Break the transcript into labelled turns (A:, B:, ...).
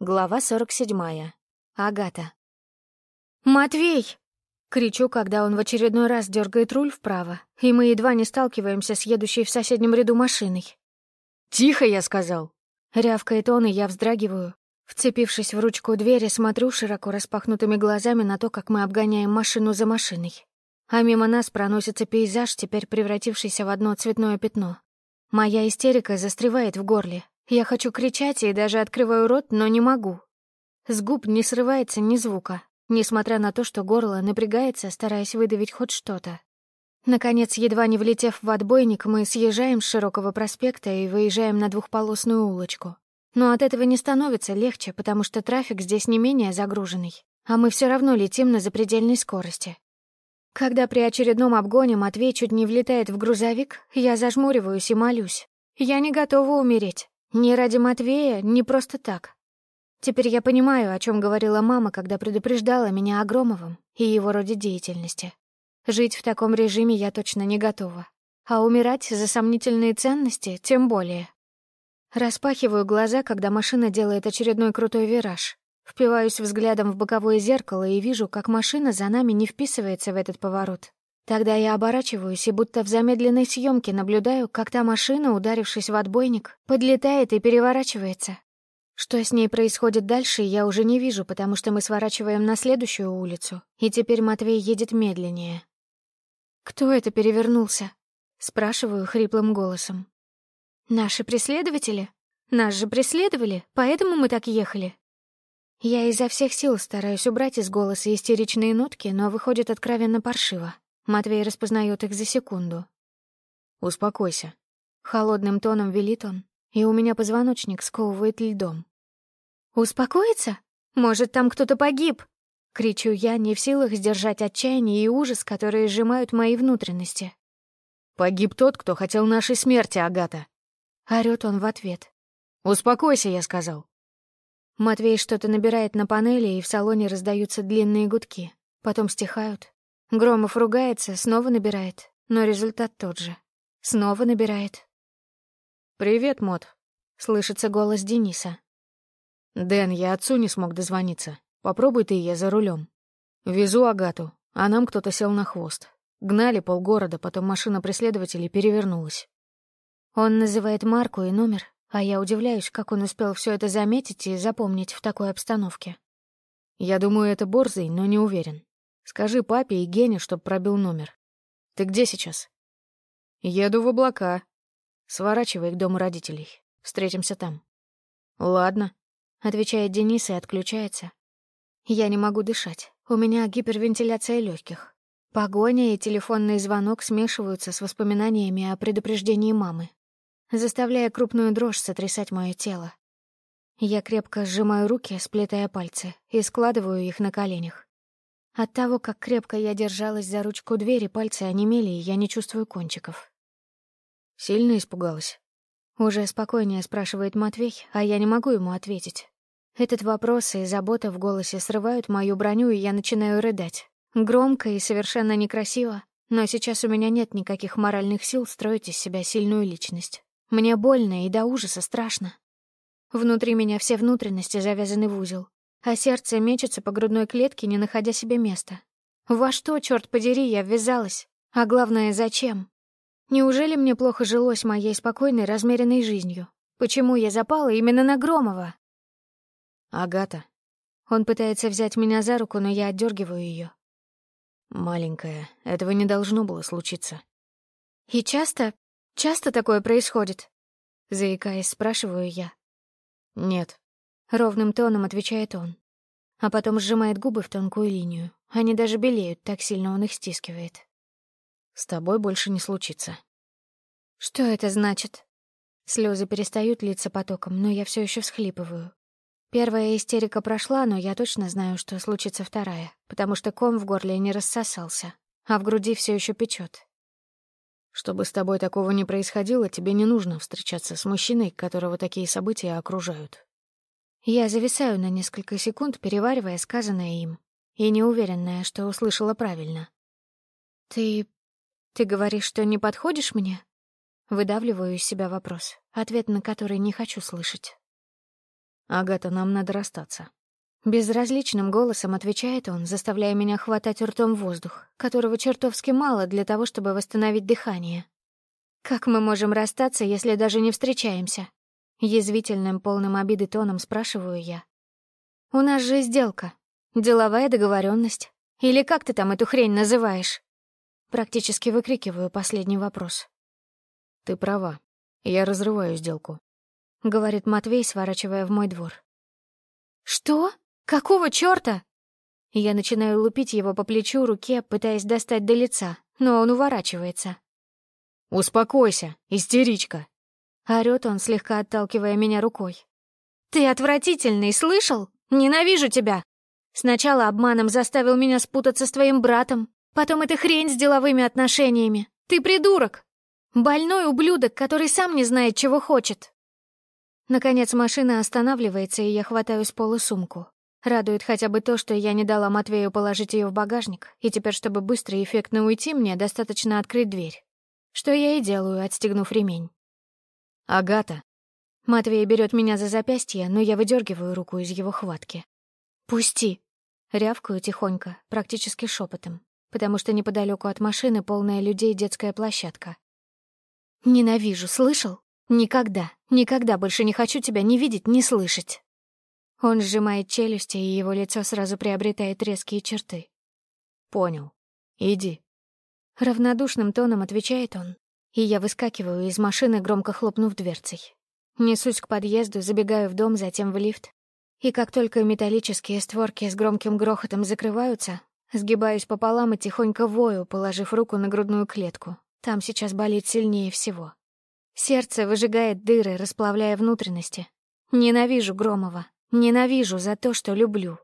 A: Глава 47. Агата. «Матвей!» — кричу, когда он в очередной раз дергает руль вправо, и мы едва не сталкиваемся с едущей в соседнем ряду машиной.
B: «Тихо!» — я сказал.
A: Рявкает он, и я вздрагиваю. Вцепившись в ручку двери, смотрю широко распахнутыми глазами на то, как мы обгоняем машину за машиной. А мимо нас проносится пейзаж, теперь превратившийся в одно цветное пятно. Моя истерика застревает в горле, я хочу кричать и даже открываю рот, но не могу. С губ не срывается ни звука, несмотря на то, что горло напрягается, стараясь выдавить хоть что-то. Наконец, едва не влетев в отбойник, мы съезжаем с широкого проспекта и выезжаем на двухполосную улочку. Но от этого не становится легче, потому что трафик здесь не менее загруженный, а мы все равно летим на запредельной скорости. Когда при очередном обгоне Матвей чуть не влетает в грузовик, я зажмуриваюсь и молюсь. Я не готова умереть. Не ради Матвея, не просто так. Теперь я понимаю, о чем говорила мама, когда предупреждала меня о Громовом и его роде деятельности. Жить в таком режиме я точно не готова. А умирать за сомнительные ценности тем более. Распахиваю глаза, когда машина делает очередной крутой вираж. Впиваюсь взглядом в боковое зеркало и вижу, как машина за нами не вписывается в этот поворот. Тогда я оборачиваюсь и будто в замедленной съемке наблюдаю, как та машина, ударившись в отбойник, подлетает и переворачивается. Что с ней происходит дальше, я уже не вижу, потому что мы сворачиваем на следующую улицу, и теперь Матвей едет медленнее. «Кто это перевернулся?» — спрашиваю хриплым голосом. «Наши преследователи? Нас же преследовали, поэтому мы так ехали». Я изо всех сил стараюсь убрать из голоса истеричные нотки, но выходит откровенно паршиво. Матвей распознает их за секунду.
B: «Успокойся», —
A: холодным тоном велит он, и у меня позвоночник сковывает льдом. «Успокоиться? Может, там кто-то погиб?» — кричу я, не в силах сдержать отчаяние и ужас, которые сжимают мои внутренности.
B: «Погиб тот, кто хотел нашей смерти, Агата!»
A: — орёт он в ответ.
B: «Успокойся», — я сказал.
A: Матвей что-то набирает на панели, и в салоне раздаются длинные гудки. Потом стихают, Громов ругается, снова набирает, но результат тот же. Снова набирает.
B: «Привет, Мот», —
A: слышится голос Дениса.
B: «Дэн, я отцу не смог дозвониться. Попробуй ты, я за рулем. Везу Агату, а нам кто-то сел на хвост. Гнали полгорода, потом машина преследователей перевернулась».
A: Он называет марку и номер, а я удивляюсь, как он успел все это заметить и запомнить в такой обстановке.
B: Я думаю, это Борзый, но не уверен. Скажи папе и Гене, чтоб пробил номер. Ты где сейчас? Еду в облака. Сворачивай к дому родителей. Встретимся там. Ладно,
A: отвечает Денис и отключается. Я не могу дышать. У меня гипервентиляция легких. Погоня и телефонный звонок смешиваются с воспоминаниями о предупреждении мамы, заставляя крупную дрожь сотрясать мое тело. Я крепко сжимаю руки, сплетая пальцы, и складываю их на коленях от того, как крепко я держалась за ручку двери, пальцы онемели, и я не чувствую кончиков.
B: Сильно испугалась?
A: Уже спокойнее спрашивает Матвей, а я не могу ему ответить. Этот вопрос и забота в голосе срывают мою броню, и я начинаю рыдать. Громко и совершенно некрасиво, но сейчас у меня нет никаких моральных сил строить из себя сильную личность. Мне больно и до ужаса страшно. Внутри меня все внутренности завязаны в узел а сердце мечется по грудной клетке, не находя себе места. Во что, черт подери, я ввязалась? А главное, зачем? Неужели мне плохо жилось моей спокойной, размеренной жизнью? Почему я запала именно на Громова?
B: Агата.
A: Он пытается взять меня за руку, но я отдергиваю ее.
B: Маленькая, этого не должно было случиться.
A: И часто, часто такое происходит? Заикаясь, спрашиваю я.
B: Нет,
A: Ровным тоном отвечает он. А потом сжимает губы в тонкую линию. Они даже белеют, так сильно он их стискивает.
B: «С тобой больше не случится».
A: «Что это значит?» Слезы перестают литься потоком, но я все еще всхлипываю. Первая истерика прошла, но я точно знаю, что случится вторая, потому что ком в горле не рассосался, а в груди все еще печет.
B: Чтобы с тобой такого не происходило, тебе не нужно встречаться с мужчиной, которого такие события окружают.
A: Я зависаю на несколько секунд, переваривая сказанное им, и неуверенная, что услышала правильно. «Ты... ты говоришь, что не подходишь мне?» Выдавливаю из себя вопрос, ответ на который не хочу слышать.
B: «Агата, нам надо расстаться».
A: Безразличным голосом отвечает он, заставляя меня хватать ртом воздух, которого чертовски мало для того, чтобы восстановить дыхание. «Как мы можем расстаться, если даже не встречаемся?» Язвительным, полным обиды тоном спрашиваю я. «У нас же сделка. Деловая договоренность. Или как ты там эту хрень называешь?» Практически выкрикиваю последний вопрос.
B: «Ты права. Я разрываю сделку», — говорит Матвей, сворачивая в мой двор.
A: «Что? Какого чёрта?» Я начинаю лупить его по плечу руке, пытаясь достать до лица, но он уворачивается.
B: «Успокойся, истеричка!»
A: Орёт он, слегка отталкивая меня рукой. «Ты отвратительный, слышал? Ненавижу тебя!» Сначала обманом заставил меня спутаться с твоим братом, потом эта хрень с деловыми отношениями. Ты придурок! Больной ублюдок, который сам не знает, чего хочет. Наконец машина останавливается, и я хватаю с пола сумку. Радует хотя бы то, что я не дала Матвею положить ее в багажник, и теперь, чтобы быстро и эффектно уйти, мне достаточно открыть дверь. Что я и делаю, отстегнув ремень.
B: «Агата!»
A: Матвей берет меня за запястье, но я выдергиваю руку из его хватки. «Пусти!» Рявкаю тихонько, практически шепотом, потому что неподалеку от машины полная людей детская площадка. «Ненавижу, слышал? Никогда, никогда больше не хочу тебя ни видеть, ни слышать!» Он сжимает челюсти, и его лицо сразу приобретает резкие черты.
B: «Понял. Иди».
A: Равнодушным тоном отвечает он, и я выскакиваю из машины, громко хлопнув дверцей. Несусь к подъезду, забегаю в дом, затем в лифт. И как только металлические створки с громким грохотом закрываются, сгибаюсь пополам и тихонько вою, положив руку на грудную клетку. Там сейчас болит сильнее всего. Сердце выжигает дыры, расплавляя внутренности. Ненавижу Громова. Ненавижу за то, что люблю.